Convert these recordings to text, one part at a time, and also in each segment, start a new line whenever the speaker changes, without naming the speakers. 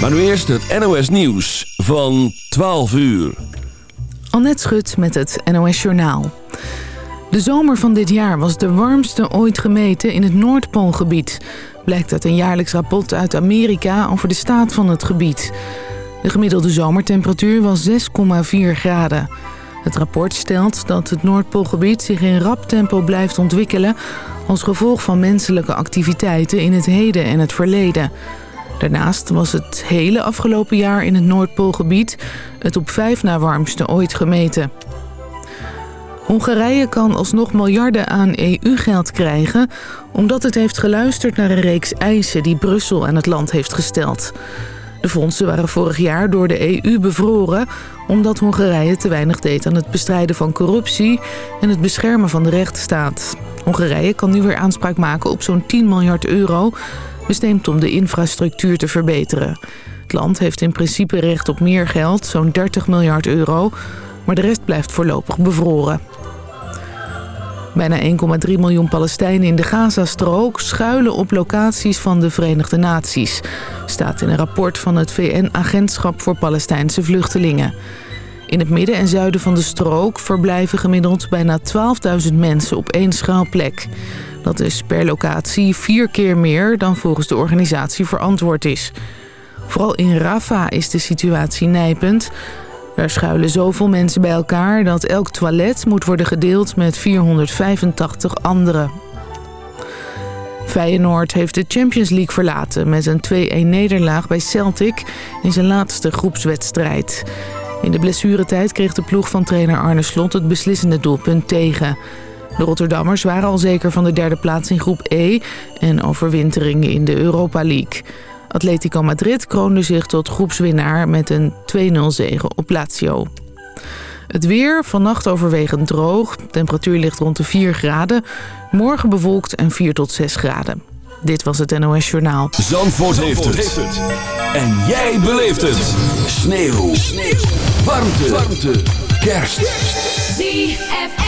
Maar nu eerst het NOS Nieuws van 12 uur.
Annette Schut met het NOS Journaal. De zomer van dit jaar was de warmste ooit gemeten in het Noordpoolgebied. Blijkt uit een jaarlijks rapport uit Amerika over de staat van het gebied. De gemiddelde zomertemperatuur was 6,4 graden. Het rapport stelt dat het Noordpoolgebied zich in rap tempo blijft ontwikkelen... als gevolg van menselijke activiteiten in het heden en het verleden. Daarnaast was het hele afgelopen jaar in het Noordpoolgebied... het op vijf na warmste ooit gemeten. Hongarije kan alsnog miljarden aan EU-geld krijgen... omdat het heeft geluisterd naar een reeks eisen die Brussel aan het land heeft gesteld... De fondsen waren vorig jaar door de EU bevroren... omdat Hongarije te weinig deed aan het bestrijden van corruptie... en het beschermen van de rechtsstaat. Hongarije kan nu weer aanspraak maken op zo'n 10 miljard euro... bestemd om de infrastructuur te verbeteren. Het land heeft in principe recht op meer geld, zo'n 30 miljard euro... maar de rest blijft voorlopig bevroren. Bijna 1,3 miljoen Palestijnen in de Gazastrook schuilen op locaties van de Verenigde Naties. Staat in een rapport van het VN-agentschap voor Palestijnse vluchtelingen. In het midden en zuiden van de strook verblijven gemiddeld bijna 12.000 mensen op één schuilplek. Dat is per locatie vier keer meer dan volgens de organisatie verantwoord is. Vooral in Rafah is de situatie nijpend. Er schuilen zoveel mensen bij elkaar dat elk toilet moet worden gedeeld met 485 anderen. Feyenoord heeft de Champions League verlaten met een 2-1 nederlaag bij Celtic in zijn laatste groepswedstrijd. In de blessuretijd kreeg de ploeg van trainer Arne Slot het beslissende doelpunt tegen. De Rotterdammers waren al zeker van de derde plaats in groep E en overwintering in de Europa League. Atletico Madrid kroonde zich tot groepswinnaar met een 2-0 zege op Lazio. Het weer, vannacht overwegend droog. Temperatuur ligt rond de 4 graden. Morgen bewolkt en 4 tot 6 graden. Dit was het NOS Journaal.
Zandvoort, heeft, het. En jij beleeft het. Sneeuw. Sneeuw. Warmte. Warmte. Kerst.
ZFM.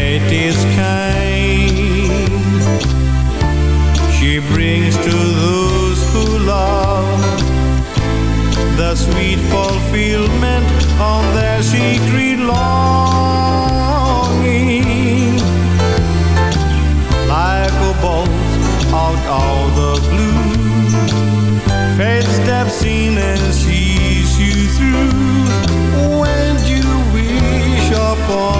Fate is kind. She brings to those who love the sweet fulfillment of their secret longing. Like a bolt out of the blue, fate steps in and sees you through. When you wish upon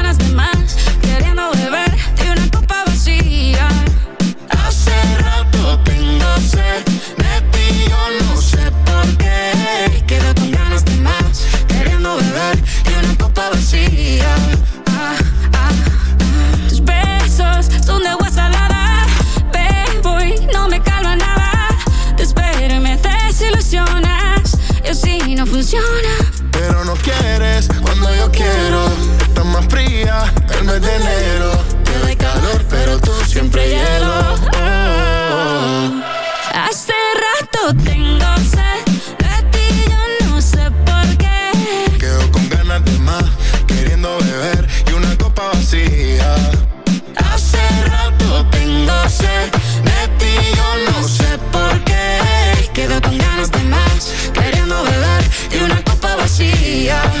Me digo
no
sé por qué queda con ganas de más queriendo beber y una copa vacía. Ah, ah, ah. Tus besos son de agua salada. Ve, voy,
no me
calma nada. Despídeme, desilusionas. Yo sí no funciona. Pero
no quieres cuando yo quiero. Estás más fría que me
derrito. yeah.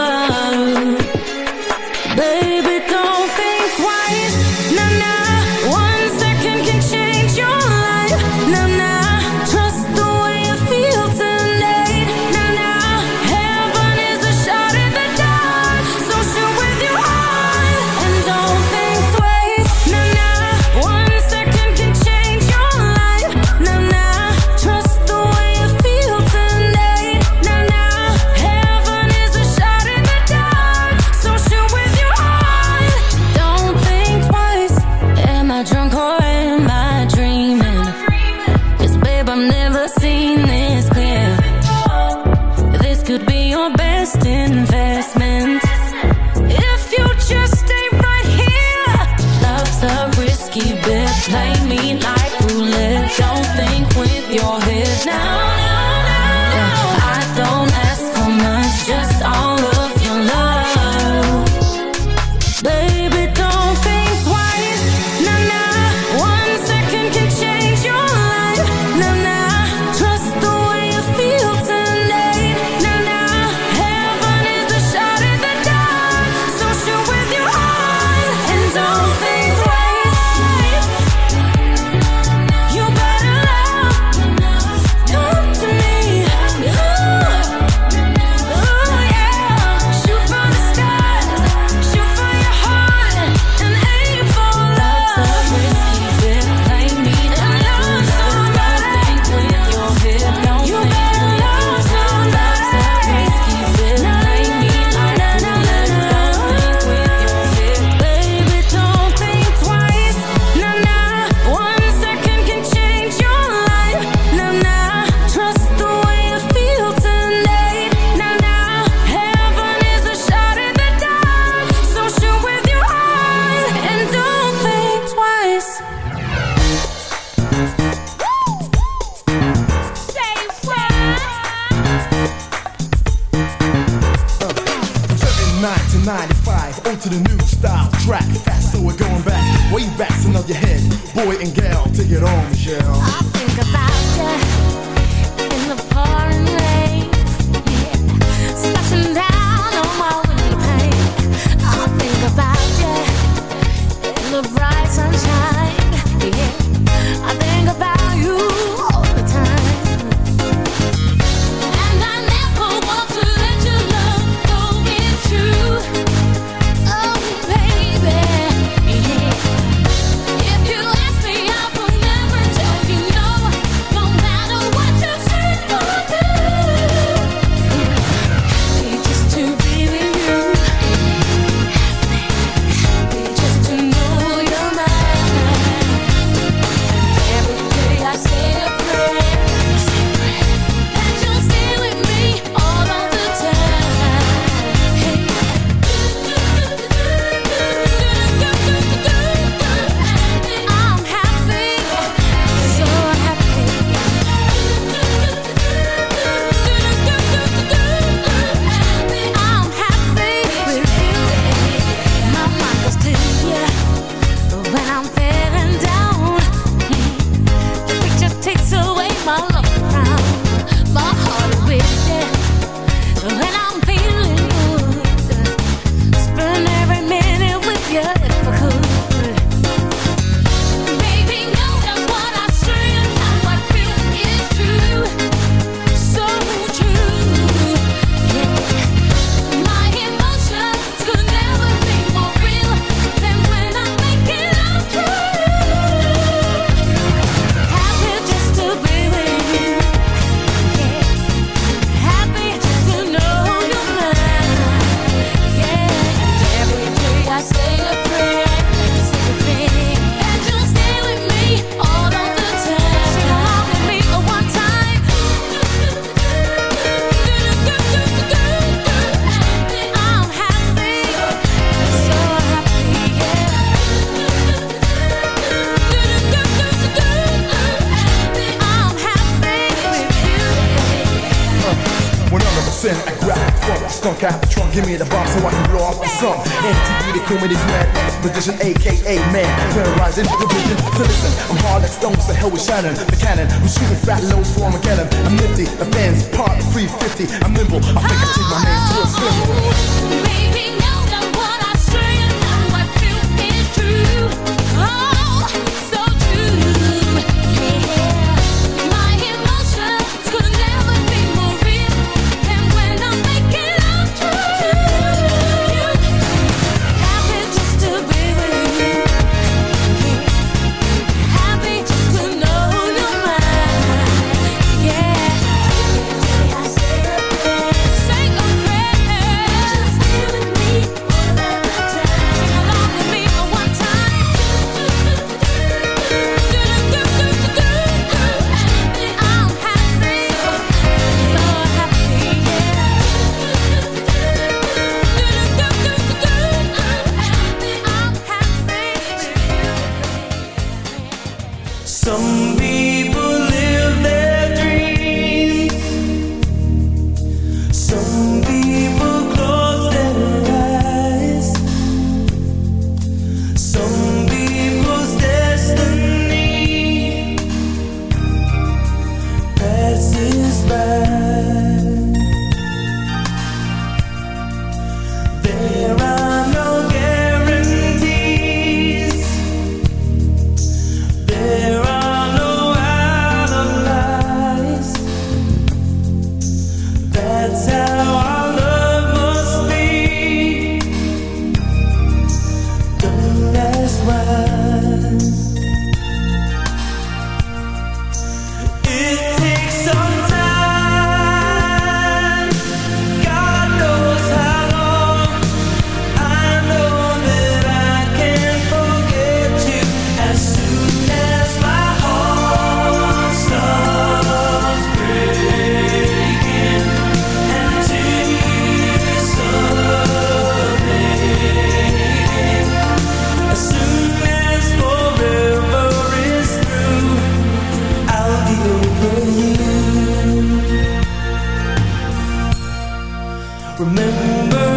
remember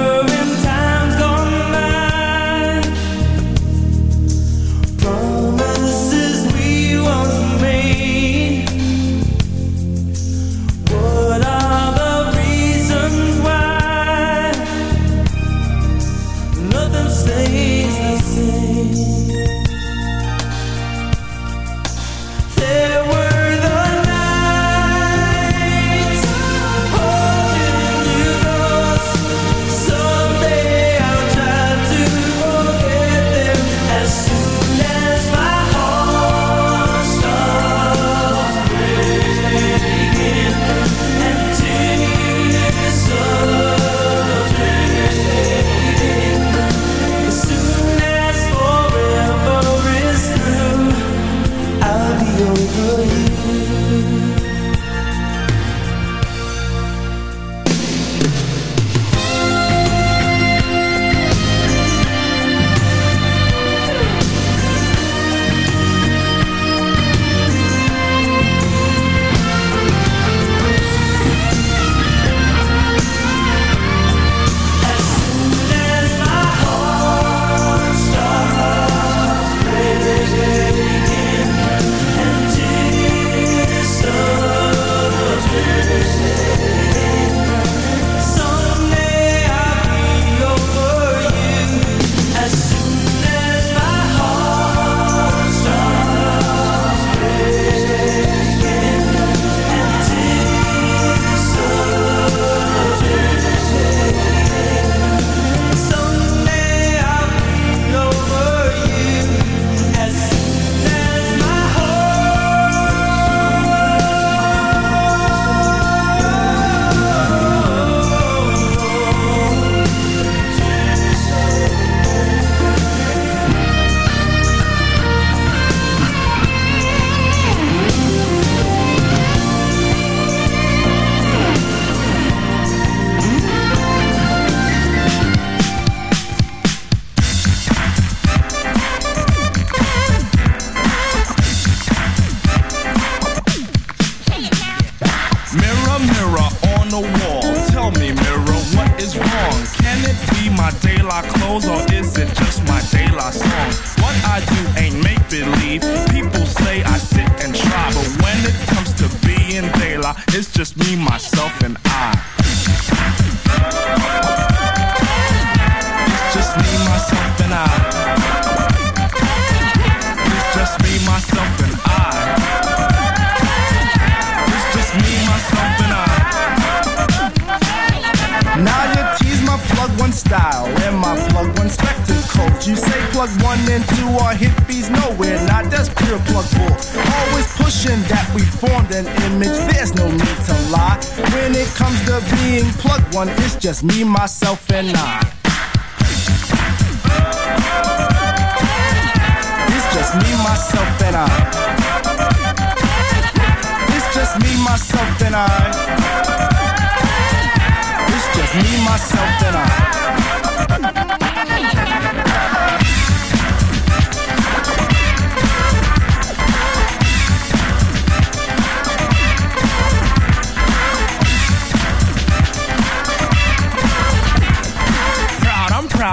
es mi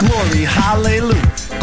Glory, hallelujah.